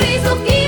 sorriso